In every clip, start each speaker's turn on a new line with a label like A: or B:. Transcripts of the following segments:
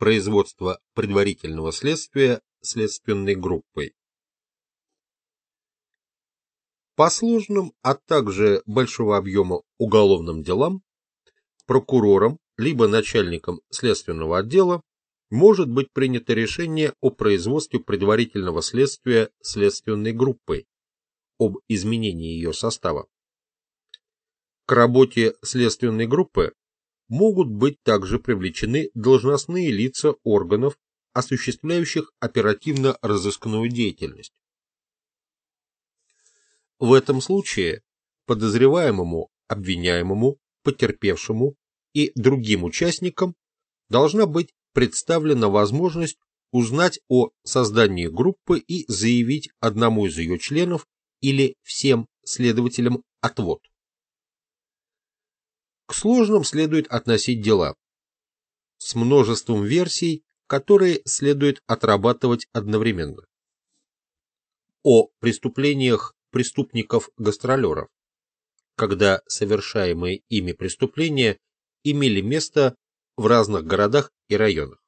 A: производства предварительного следствия следственной группой. По сложным, а также большого объема уголовным делам, прокурором либо начальником следственного отдела может быть принято решение о производстве предварительного следствия следственной группой, об изменении ее состава. К работе следственной группы могут быть также привлечены должностные лица органов, осуществляющих оперативно-розыскную деятельность. В этом случае подозреваемому, обвиняемому, потерпевшему и другим участникам должна быть представлена возможность узнать о создании группы и заявить одному из ее членов или всем следователям отвод. К сложным следует относить дела с множеством версий, которые следует отрабатывать одновременно. О преступлениях преступников-гастролеров, когда совершаемые ими преступления имели место в разных городах и районах.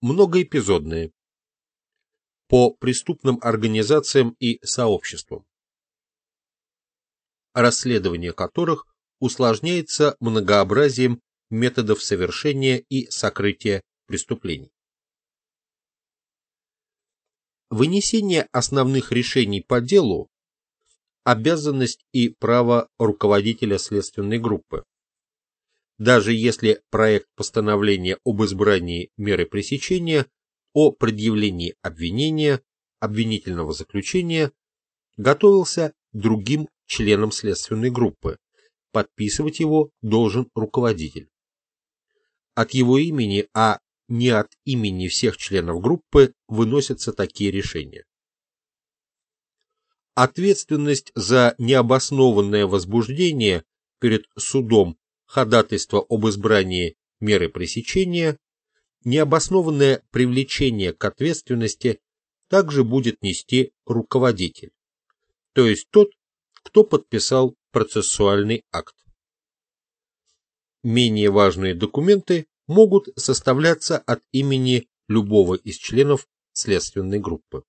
A: Многоэпизодные. По преступным организациям и сообществам. Расследование которых усложняется многообразием методов совершения и сокрытия преступлений. Вынесение основных решений по делу – обязанность и право руководителя следственной группы. Даже если проект постановления об избрании меры пресечения, о предъявлении обвинения, обвинительного заключения готовился другим членом следственной группы, подписывать его должен руководитель. От его имени, а не от имени всех членов группы выносятся такие решения. Ответственность за необоснованное возбуждение перед судом ходатайства об избрании меры пресечения, необоснованное привлечение к ответственности также будет нести руководитель, то есть тот, кто подписал процессуальный акт. Менее важные документы могут составляться от имени любого из членов следственной группы.